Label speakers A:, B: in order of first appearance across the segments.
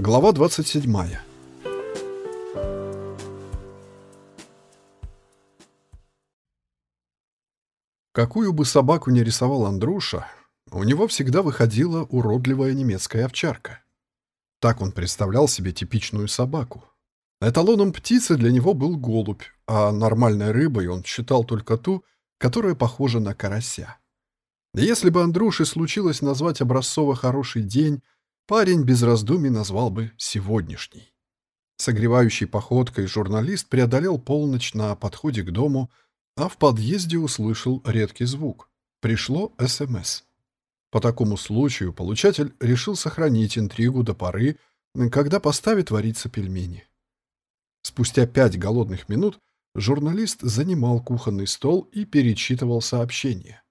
A: Глава 27. Какую бы собаку ни рисовал Андруша, у него всегда выходила уродливая немецкая овчарка. Так он представлял себе типичную собаку. Эталоном птицы для него был голубь, а нормальной рыбой он считал только ту, которая похожа на карася. Если бы Андрюше случилось назвать образцово хороший день, парень без раздумий назвал бы сегодняшний. Согревающей походкой журналист преодолел полночь на подходе к дому, а в подъезде услышал редкий звук. Пришло СМС. По такому случаю получатель решил сохранить интригу до поры, когда поставит вариться пельмени. Спустя пять голодных минут журналист занимал кухонный стол и перечитывал сообщение.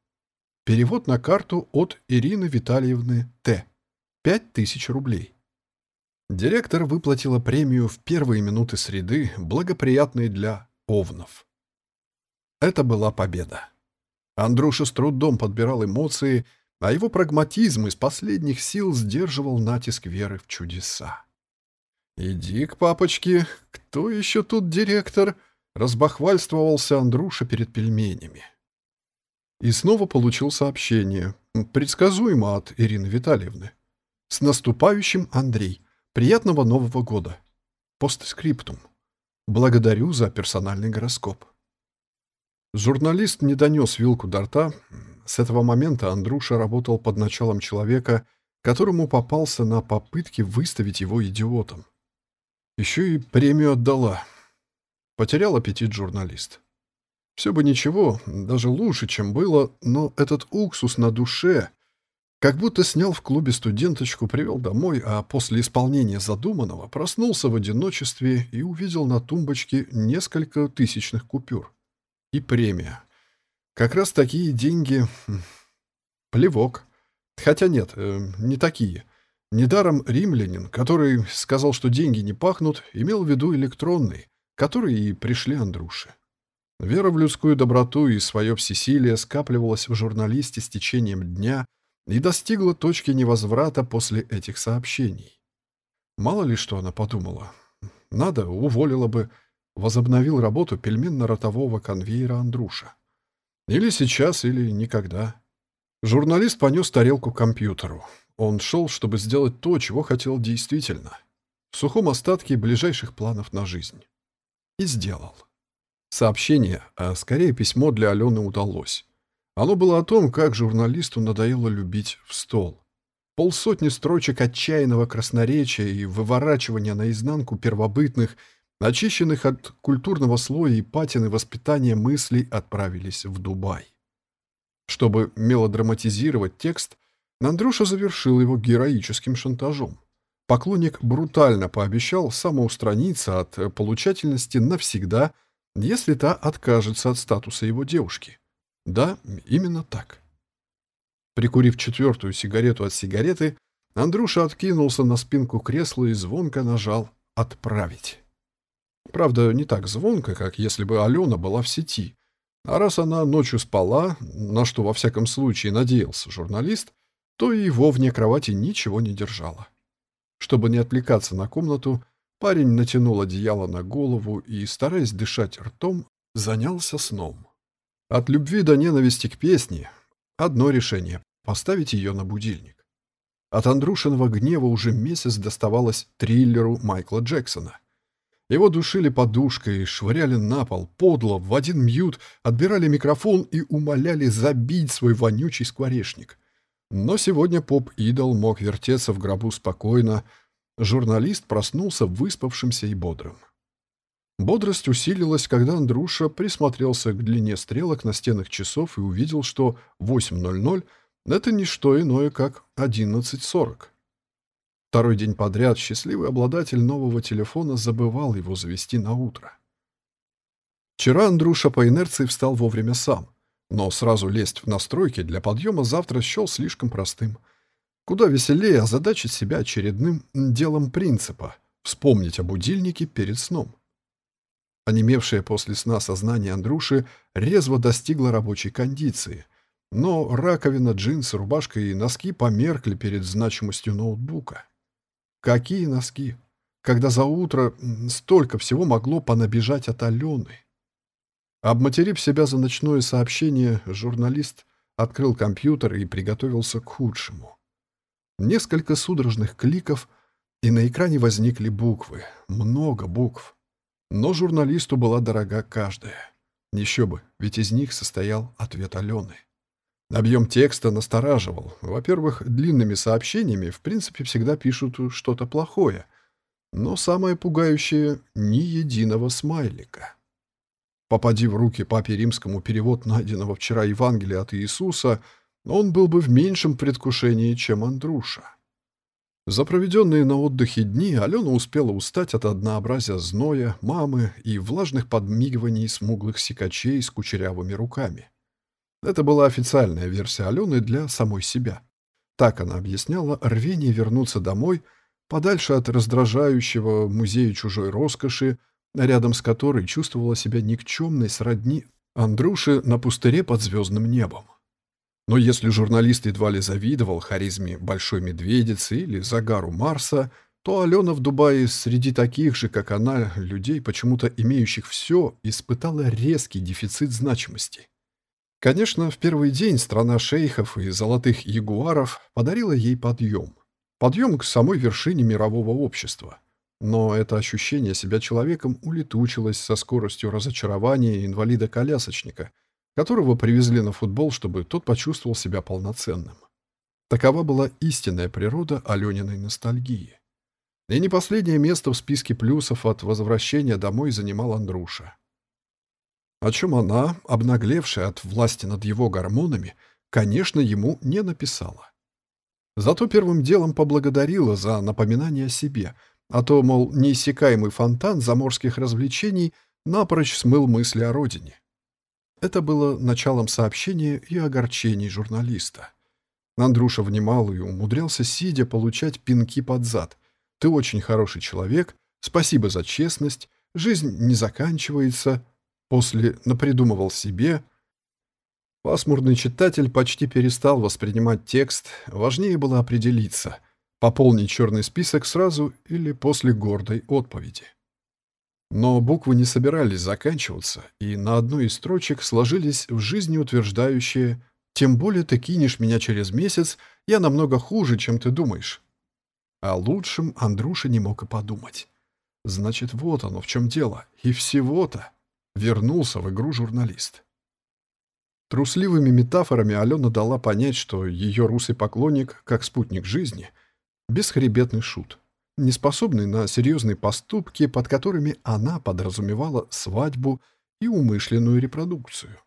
A: Перевод на карту от Ирины Витальевны Т. Пять тысяч рублей. Директор выплатила премию в первые минуты среды, благоприятной для овнов. Это была победа. Андруша с трудом подбирал эмоции, а его прагматизм из последних сил сдерживал натиск веры в чудеса. «Иди к папочке. Кто еще тут директор?» — разбахвальствовался Андруша перед пельменями. И снова получил сообщение, предсказуемо от Ирины Витальевны. «С наступающим, Андрей! Приятного Нового года!» Постскриптум. Благодарю за персональный гороскоп. Журналист не донес вилку до рта. С этого момента Андруша работал под началом человека, которому попался на попытке выставить его идиотом. Еще и премию отдала. Потерял аппетит журналист. Все бы ничего, даже лучше, чем было, но этот уксус на душе... Как будто снял в клубе студенточку, привел домой, а после исполнения задуманного проснулся в одиночестве и увидел на тумбочке несколько тысячных купюр. И премия. Как раз такие деньги... Хм, плевок. Хотя нет, э, не такие. Недаром римлянин, который сказал, что деньги не пахнут, имел в виду электронные, которые и пришли Андрюше. Вера в людскую доброту и свое всесилие скапливалась в журналисте с течением дня и достигла точки невозврата после этих сообщений. Мало ли что она подумала. Надо, уволила бы, возобновил работу пельменно-ротового конвейера Андруша. Или сейчас, или никогда. Журналист понес тарелку к компьютеру. Он шел, чтобы сделать то, чего хотел действительно. В сухом остатке ближайших планов на жизнь. И сделал. Сообщение, а скорее письмо для Алены удалось. Оно было о том, как журналисту надоело любить в стол. Полсотни строчек отчаянного красноречия и выворачивания наизнанку первобытных, очищенных от культурного слоя и патины воспитания мыслей отправились в Дубай. Чтобы мелодраматизировать текст, Андрюша завершил его героическим шантажом. Поклонник брутально пообещал самоустраниться от получательности навсегда – если та откажется от статуса его девушки. Да, именно так. Прикурив четвертую сигарету от сигареты, Андрюша откинулся на спинку кресла и звонко нажал «Отправить». Правда, не так звонко, как если бы Алена была в сети. А раз она ночью спала, на что во всяком случае надеялся журналист, то и его вне кровати ничего не держало. Чтобы не отвлекаться на комнату, Парень натянул одеяло на голову и, стараясь дышать ртом, занялся сном. От любви до ненависти к песне одно решение — поставить ее на будильник. От Андрушиного гнева уже месяц доставалось триллеру Майкла Джексона. Его душили подушкой, швыряли на пол, подло, в один мьют, отбирали микрофон и умоляли забить свой вонючий скворечник. Но сегодня поп-идол мог вертеться в гробу спокойно, Журналист проснулся выспавшимся и бодрым. Бодрость усилилась, когда Андруша присмотрелся к длине стрелок на стенах часов и увидел, что 8.00 — это не что иное, как 11.40. Второй день подряд счастливый обладатель нового телефона забывал его завести на утро. Вчера Андруша по инерции встал вовремя сам, но сразу лезть в настройки для подъема завтра счел слишком простым — Куда веселее озадачить себя очередным делом принципа — вспомнить о будильнике перед сном. Онемевшее после сна сознание Андруши резво достигло рабочей кондиции, но раковина, джинсы, рубашка и носки померкли перед значимостью ноутбука. Какие носки! Когда за утро столько всего могло понабежать от Алены. Обматерив себя за ночное сообщение, журналист открыл компьютер и приготовился к худшему. Несколько судорожных кликов, и на экране возникли буквы. Много букв. Но журналисту была дорога каждая. Еще бы, ведь из них состоял ответ Алены. Объем текста настораживал. Во-первых, длинными сообщениями в принципе всегда пишут что-то плохое. Но самое пугающее — ни единого смайлика. Попади в руки папе римскому перевод найденного вчера Евангелия от Иисуса, он был бы в меньшем предвкушении, чем Андруша. За проведенные на отдыхе дни Алена успела устать от однообразия зноя, мамы и влажных подмигиваний смуглых сикачей с кучерявыми руками. Это была официальная версия Алены для самой себя. Так она объясняла рвение вернуться домой, подальше от раздражающего музея чужой роскоши, рядом с которой чувствовала себя никчемной сродни Андруши на пустыре под звездным небом. Но если журналист едва ли завидовал харизме Большой Медведицы или загару Марса, то Алена в Дубае среди таких же, как она, людей, почему-то имеющих все, испытала резкий дефицит значимости. Конечно, в первый день страна шейхов и золотых ягуаров подарила ей подъем. Подъем к самой вершине мирового общества. Но это ощущение себя человеком улетучилось со скоростью разочарования инвалида-колясочника, которого привезли на футбол, чтобы тот почувствовал себя полноценным. Такова была истинная природа Алениной ностальгии. И не последнее место в списке плюсов от возвращения домой занимал Андруша о чем она, обнаглевшая от власти над его гормонами, конечно, ему не написала. Зато первым делом поблагодарила за напоминание о себе, а то, мол, неиссякаемый фонтан заморских развлечений напрочь смыл мысли о родине. Это было началом сообщения и огорчений журналиста. Андруша внимал и умудрялся, сидя, получать пинки под зад. «Ты очень хороший человек, спасибо за честность, жизнь не заканчивается, После напридумывал себе. Пасмурный читатель почти перестал воспринимать текст, важнее было определиться, пополнить черный список сразу или после гордой отповеди. Но буквы не собирались заканчиваться, и на одной из строчек сложились в жизни утверждающие «Тем более ты кинешь меня через месяц, я намного хуже, чем ты думаешь». О лучшем Андруша не мог и подумать. Значит, вот оно в чем дело, и всего-то. Вернулся в игру журналист. Трусливыми метафорами Алена дала понять, что ее русый поклонник, как спутник жизни, бесхребетный шут, неспособный на серьезные поступки, под которыми она подразумевала свадьбу и умышленную репродукцию.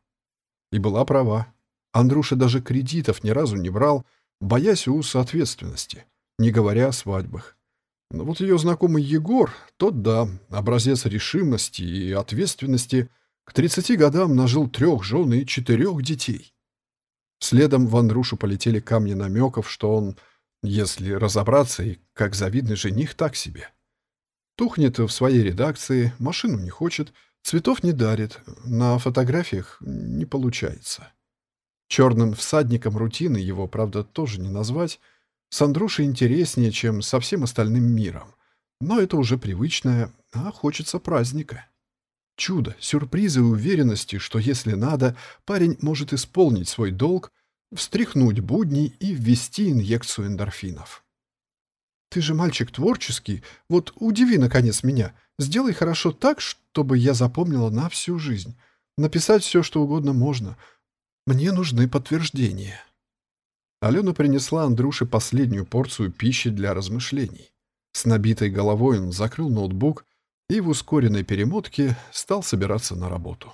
A: И была права. Андрюша даже кредитов ни разу не брал, боясь у соответственности, не говоря о свадьбах. Но вот ее знакомый Егор, тот, да, образец решимости и ответственности, к 30 годам нажил трех жен и четырех детей. Следом в Андрушу полетели камни намеков, что он, если разобраться, и как завидный жених, так себе. Тухнет в своей редакции, машину не хочет, цветов не дарит, на фотографиях не получается. Черным всадником рутины его, правда, тоже не назвать, с Андрушей интереснее, чем со всем остальным миром. Но это уже привычное, а хочется праздника. Чудо, сюрпризы и уверенности, что если надо, парень может исполнить свой долг, встряхнуть будни и ввести инъекцию эндорфинов. «Ты же мальчик творческий, вот удиви, наконец, меня. Сделай хорошо так, чтобы я запомнила на всю жизнь. Написать все, что угодно можно. Мне нужны подтверждения». Алена принесла Андрюше последнюю порцию пищи для размышлений. С набитой головой он закрыл ноутбук и в ускоренной перемотке стал собираться на работу.